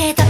けど